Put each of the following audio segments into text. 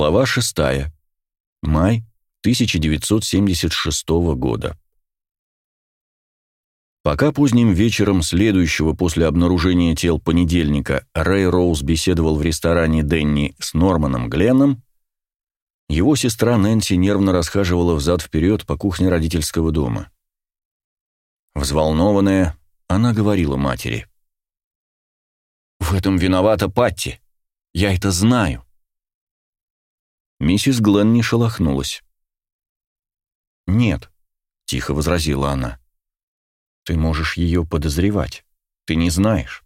Глава 6. Май 1976 года. Пока поздним вечером следующего после обнаружения тел понедельника Рэй Роуз беседовал в ресторане Денни с Норманом Гленном, его сестра Нэнси нервно расхаживала взад-вперед по кухне родительского дома. Взволнованная, она говорила матери. «В этом виновата Патти. Я это знаю». Миссис Глен не шелохнулась. «Нет», — тихо возразила она. «Ты можешь ее подозревать. Ты не знаешь».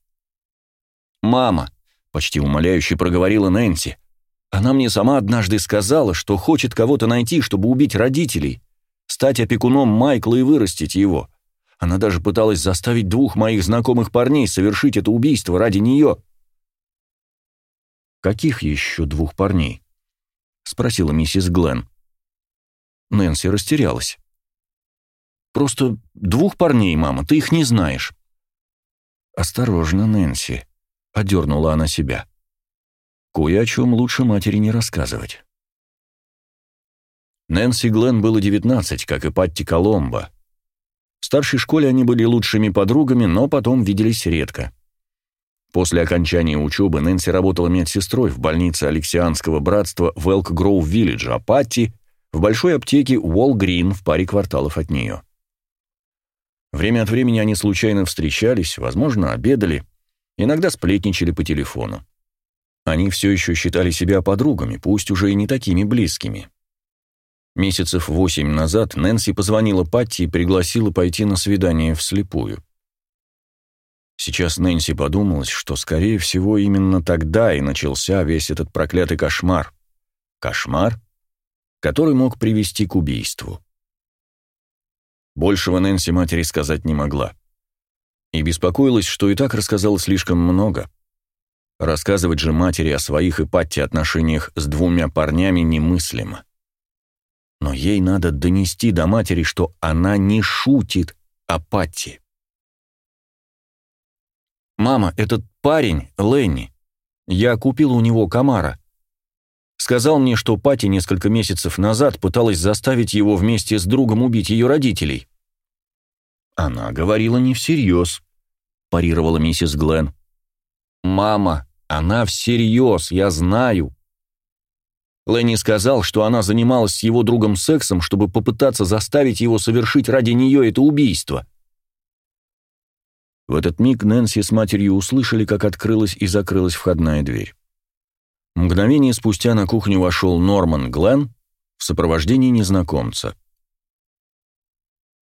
«Мама», — почти умоляюще проговорила Нэнси, «она мне сама однажды сказала, что хочет кого-то найти, чтобы убить родителей, стать опекуном Майкла и вырастить его. Она даже пыталась заставить двух моих знакомых парней совершить это убийство ради нее». «Каких еще двух парней?» — спросила миссис Глен. Нэнси растерялась. «Просто двух парней, мама, ты их не знаешь». «Осторожно, Нэнси», — одернула она себя. «Кое о чем лучше матери не рассказывать». Нэнси Глен было девятнадцать, как и Патти Коломбо. В старшей школе они были лучшими подругами, но потом виделись редко. После окончания учебы Нэнси работала медсестрой в больнице Алексианского братства в Элк Гроув Виллидж, а Патти — в большой аптеке Уолл Грин в паре кварталов от нее. Время от времени они случайно встречались, возможно, обедали, иногда сплетничали по телефону. Они все еще считали себя подругами, пусть уже и не такими близкими. Месяцев восемь назад Нэнси позвонила Патти и пригласила пойти на свидание вслепую. Сейчас Нэнси подумалось, что, скорее всего, именно тогда и начался весь этот проклятый кошмар. Кошмар, который мог привести к убийству. Большего Нэнси матери сказать не могла. И беспокоилась, что и так рассказала слишком много. Рассказывать же матери о своих и Патти отношениях с двумя парнями немыслимо. Но ей надо донести до матери, что она не шутит о Патти. «Мама, этот парень, Ленни, я купил у него комара. Сказал мне, что Пати несколько месяцев назад пыталась заставить его вместе с другом убить ее родителей». «Она говорила не всерьез», — парировала миссис Глен. «Мама, она всерьез, я знаю». Ленни сказал, что она занималась с его другом сексом, чтобы попытаться заставить его совершить ради нее это убийство. В этот миг Нэнси с матерью услышали, как открылась и закрылась входная дверь. Мгновение спустя на кухню вошел Норман Глен в сопровождении незнакомца.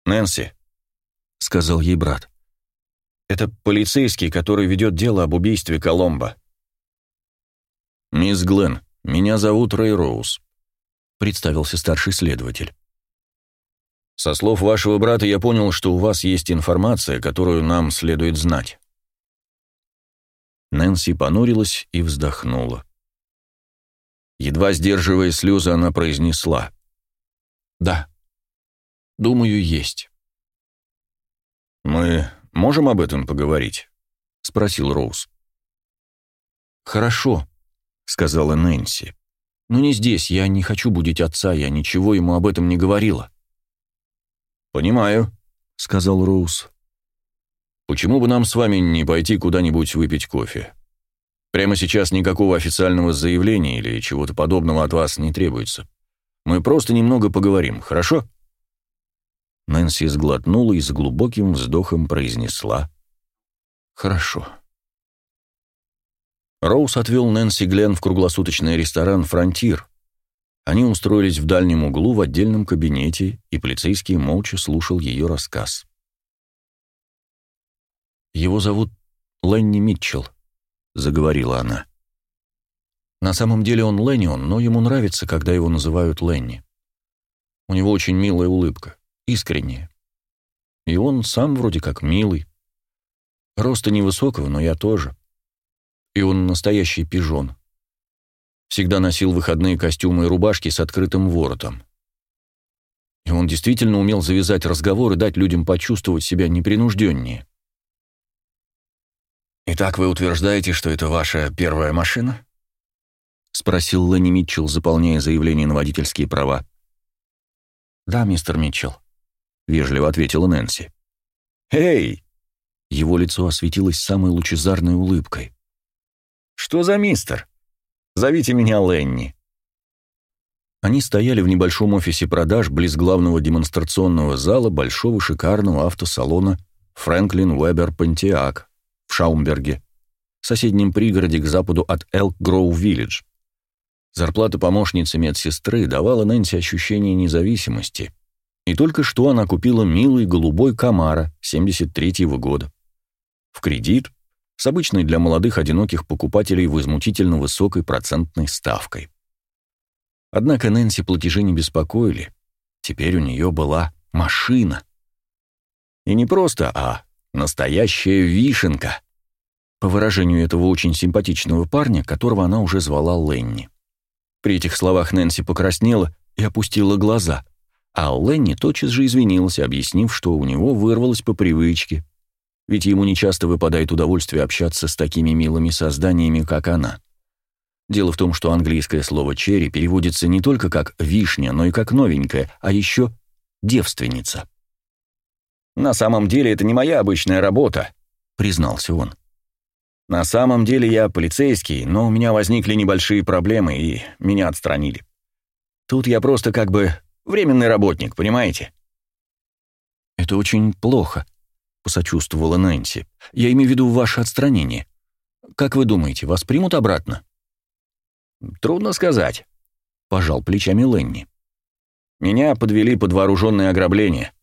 «Нэнси», — сказал ей брат, — «это полицейский, который ведет дело об убийстве Коломбо». «Мисс Глен, меня зовут Рэй Роуз», — представился старший следователь. Со слов вашего брата я понял, что у вас есть информация, которую нам следует знать. Нэнси понурилась и вздохнула. Едва сдерживая слезы, она произнесла. «Да, думаю, есть». «Мы можем об этом поговорить?» — спросил Роуз. «Хорошо», — сказала Нэнси. «Но не здесь, я не хочу будить отца, я ничего ему об этом не говорила». «Понимаю», — сказал Роуз. «Почему бы нам с вами не пойти куда-нибудь выпить кофе? Прямо сейчас никакого официального заявления или чего-то подобного от вас не требуется. Мы просто немного поговорим, хорошо?» Нэнси сглотнула и с глубоким вздохом произнесла «Хорошо». Роуз отвел Нэнси Глен в круглосуточный ресторан «Фронтир», они устроились в дальнем углу в отдельном кабинете, и полицейский молча слушал ее рассказ. «Его зовут Ленни Митчелл», — заговорила она. «На самом деле он Леннион, но ему нравится, когда его называют Ленни. У него очень милая улыбка, искренняя. И он сам вроде как милый. Роста невысокого, но я тоже. И он настоящий пижон. Всегда носил выходные костюмы и рубашки с открытым воротом. И он действительно умел завязать разговор и дать людям почувствовать себя непринужденнее. «Итак, вы утверждаете, что это ваша первая машина?» — спросил Ленни Митчелл, заполняя заявление на водительские права. «Да, мистер Митчелл», — вежливо ответила Нэнси. «Эй!» Его лицо осветилось самой лучезарной улыбкой. «Что за мистер? Зовите меня Ленни». Они стояли в небольшом офисе продаж близ главного демонстрационного зала большого шикарного автосалона Фрэнклин Уэбер Пантиак в Шаумберге, соседнем пригороде к западу от Элк Гроув Виллидж. Зарплата помощницы медсестры давала Нэнси ощущение независимости, и только что она купила милый голубой Камара 73-го года. В кредит, с обычной для молодых одиноких покупателей возмутительно высокой процентной ставкой. Однако Нэнси платежи не беспокоили. Теперь у нее была машина. И не просто, а настоящая вишенка. По выражению этого очень симпатичного парня, которого она уже звала Ленни. При этих словах Нэнси покраснела и опустила глаза, а Ленни тотчас же извинился, объяснив, что у него вырвалось по привычке, ведь ему нечасто выпадает удовольствие общаться с такими милыми созданиями, как она. Дело в том, что английское слово «черри» переводится не только как «вишня», но и как «новенькая», а еще «девственница». «На самом деле это не моя обычная работа», — признался он. «На самом деле я полицейский, но у меня возникли небольшие проблемы, и меня отстранили. Тут я просто как бы временный работник, понимаете?» «Это очень плохо», — посочувствовала Нэнси. «Я имею в виду ваше отстранение. Как вы думаете, вас примут обратно?» «Трудно сказать», — пожал плечами Ленни. «Меня подвели под вооруженное ограбление».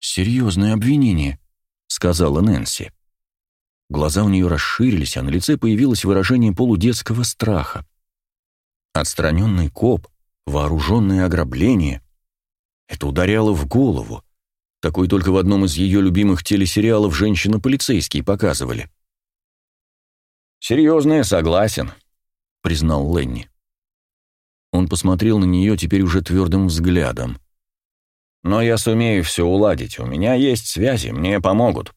«Серьезное обвинение», — сказала Нэнси. Глаза у нее расширились, а на лице появилось выражение полудетского страха. Отстраненный коп, вооруженное ограбление. Это ударяло в голову. Такой только в одном из ее любимых телесериалов «Женщина-полицейский» показывали. «Серьезное, согласен», — признал Ленни. Он посмотрел на нее теперь уже твердым взглядом. «Но я сумею все уладить. У меня есть связи, мне помогут.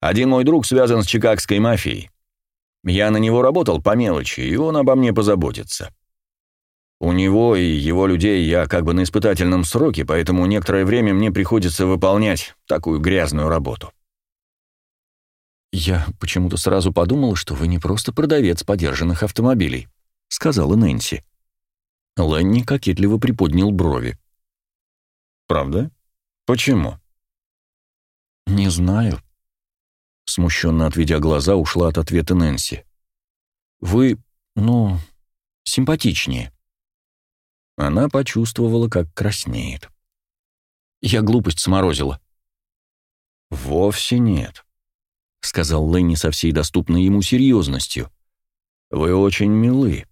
Один мой друг связан с чикагской мафией. Я на него работал по мелочи, и он обо мне позаботится. У него и его людей я как бы на испытательном сроке, поэтому некоторое время мне приходится выполнять такую грязную работу». «Я почему-то сразу подумал, что вы не просто продавец подержанных автомобилей», — сказала Нэнси. Ленни кокетливо приподнял брови. «Правда? Почему?» «Не знаю», — смущенно отведя глаза, ушла от ответа Нэнси. «Вы, ну, симпатичнее». Она почувствовала, как краснеет. «Я глупость сморозила». «Вовсе нет», — сказал Ленни со всей доступной ему серьезностью. «Вы очень милы.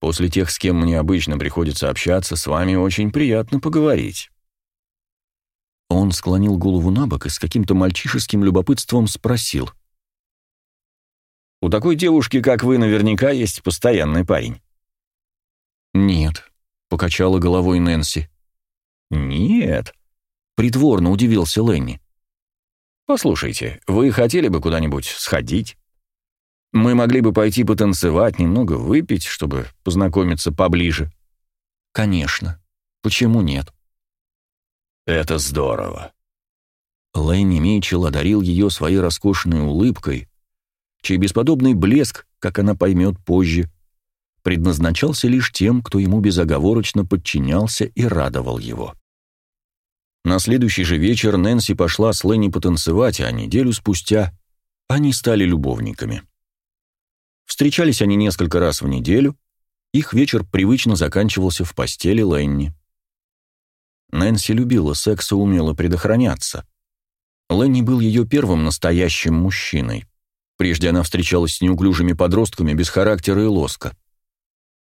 После тех, с кем мне обычно приходится общаться, с вами очень приятно поговорить». Он склонил голову на бок и с каким-то мальчишеским любопытством спросил. «У такой девушки, как вы, наверняка есть постоянный парень». «Нет», — покачала головой Нэнси. «Нет», — притворно удивился Ленни. «Послушайте, вы хотели бы куда-нибудь сходить? Мы могли бы пойти потанцевать, немного выпить, чтобы познакомиться поближе». «Конечно. Почему нет?» «Это здорово». Лэнни Митчелл одарил ее своей роскошной улыбкой, чей бесподобный блеск, как она поймет позже, предназначался лишь тем, кто ему безоговорочно подчинялся и радовал его. На следующий же вечер Нэнси пошла с Ленни потанцевать, а неделю спустя они стали любовниками. Встречались они несколько раз в неделю, их вечер привычно заканчивался в постели Ленни. Нэнси любила секс и умела предохраняться. Ленни был ее первым настоящим мужчиной. Прежде она встречалась с неуклюжими подростками без характера и лоска.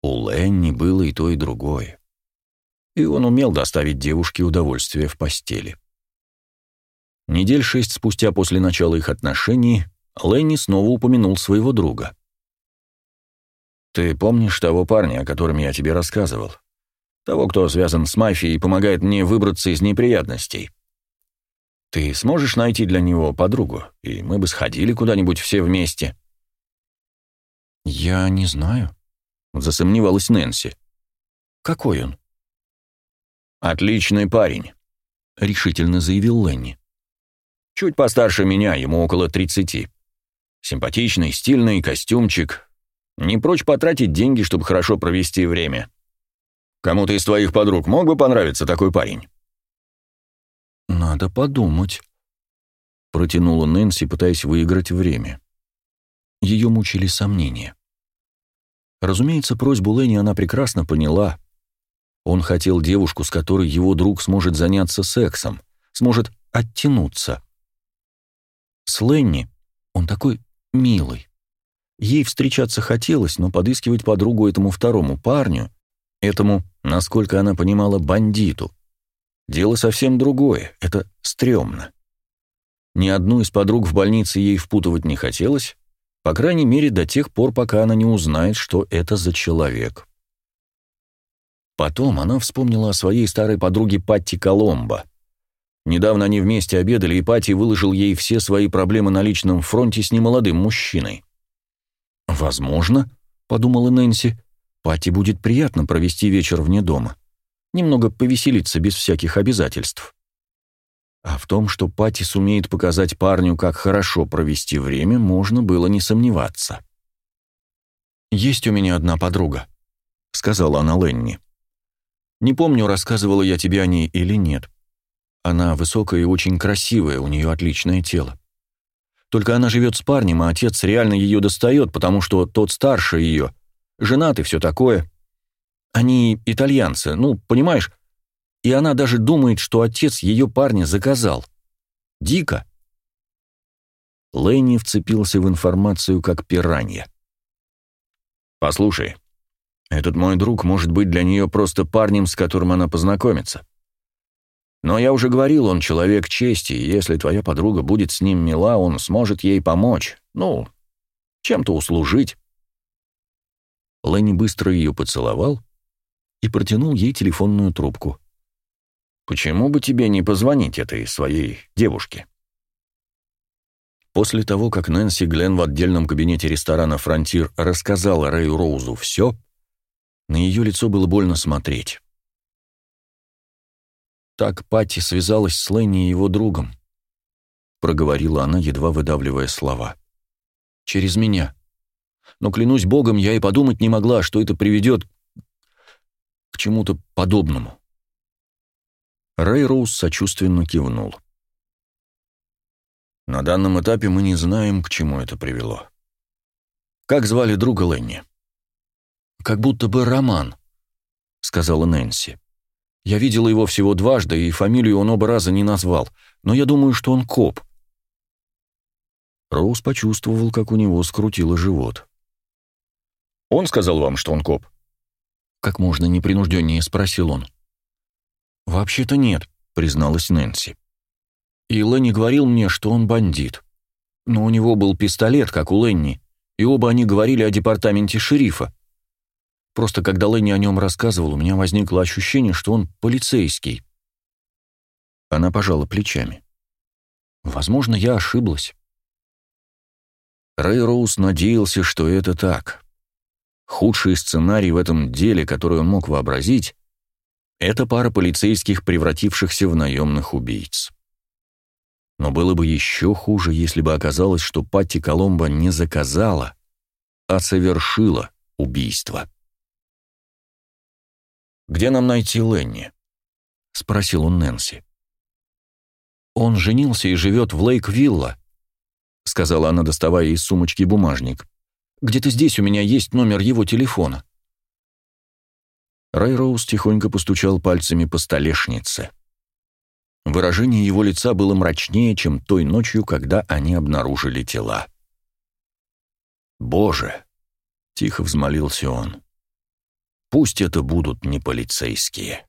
У Ленни было и то, и другое и он умел доставить девушке удовольствие в постели. Недель шесть спустя после начала их отношений Ленни снова упомянул своего друга. «Ты помнишь того парня, о котором я тебе рассказывал? Того, кто связан с мафией и помогает мне выбраться из неприятностей? Ты сможешь найти для него подругу, и мы бы сходили куда-нибудь все вместе?» «Я не знаю», — засомневалась Нэнси. «Какой он?» «Отличный парень», — решительно заявил Ленни. «Чуть постарше меня, ему около тридцати. Симпатичный, стильный, костюмчик. Не прочь потратить деньги, чтобы хорошо провести время. Кому-то из твоих подруг мог бы понравиться такой парень?» «Надо подумать», — протянула Нэнси, пытаясь выиграть время. Ее мучили сомнения. Разумеется, просьбу Ленни она прекрасно поняла. Он хотел девушку, с которой его друг сможет заняться сексом, сможет оттянуться. С Ленни он такой милый. Ей встречаться хотелось, но подыскивать подругу этому второму парню, этому, насколько она понимала, бандиту, дело совсем другое, это стрёмно. Ни одну из подруг в больнице ей впутывать не хотелось, по крайней мере, до тех пор, пока она не узнает, что это за человек. Потом она вспомнила о своей старой подруге Патти Коломбо. Недавно они вместе обедали, и Патти выложил ей все свои проблемы на личном фронте с немолодым мужчиной. «Возможно», — подумала Нэнси, — «Патти будет приятно провести вечер вне дома, немного повеселиться без всяких обязательств». А в том, что Пати сумеет показать парню, как хорошо провести время, можно было не сомневаться. «Есть у меня одна подруга», — сказала она Ленни. «Не помню, рассказывала я тебе о ней или нет. Она высокая и очень красивая, у нее отличное тело. Только она живет с парнем, а отец реально ее достает, потому что тот старше ее, женат и все такое. Они итальянцы, ну, понимаешь, и она даже думает, что отец ее парня заказал. Дико. Ленни вцепился в информацию как пиранья. «Послушай, этот мой друг может быть для нее просто парнем, с которым она познакомится. Но я уже говорил, он человек чести, и если твоя подруга будет с ним мила, он сможет ей помочь. Ну, чем-то услужить». Ленни быстро ее поцеловал и протянул ей телефонную трубку. Почему бы тебе не позвонить этой своей девушке? После того, как Нэнси Глен в отдельном кабинете ресторана «Фронтир» рассказала Рэю Роузу все, на ее лицо было больно смотреть. Так Патти связалась с Ленни и его другом, проговорила она, едва выдавливая слова. Через меня. Но клянусь богом, я и подумать не могла, что это приведет к чему-то подобному. Рэй Роуз сочувственно кивнул. «На данном этапе мы не знаем, к чему это привело. Как звали друга Ленни?» «Как будто бы Роман», — сказала Нэнси. «Я видела его всего дважды, и фамилию он оба раза не назвал, но я думаю, что он коп». Роуз почувствовал, как у него скрутило живот. «Он сказал вам, что он коп?» Как можно непринужденнее спросил он. «Вообще-то нет», — призналась Нэнси. «И Ленни говорил мне, что он бандит. Но у него был пистолет, как у Ленни, и оба они говорили о департаменте шерифа. Просто когда Ленни о нем рассказывал, у меня возникло ощущение, что он полицейский». Она пожала плечами. «Возможно, я ошиблась». Рэй Роуз надеялся, что это так. Худший сценарий в этом деле, который он мог вообразить, это пара полицейских, превратившихся в наемных убийц. Но было бы еще хуже, если бы оказалось, что Патти Коломбо не заказала, а совершила убийство. «Где нам найти Ленни?» — спросил он Нэнси. «Он женился и живет в Лейк-Вилла», — сказала она, доставая из сумочки бумажник. «Где-то здесь у меня есть номер его телефона». Рэй Роуз тихонько постучал пальцами по столешнице. Выражение его лица было мрачнее, чем той ночью, когда они обнаружили тела. «Боже!» — тихо взмолился он. «Пусть это будут не полицейские».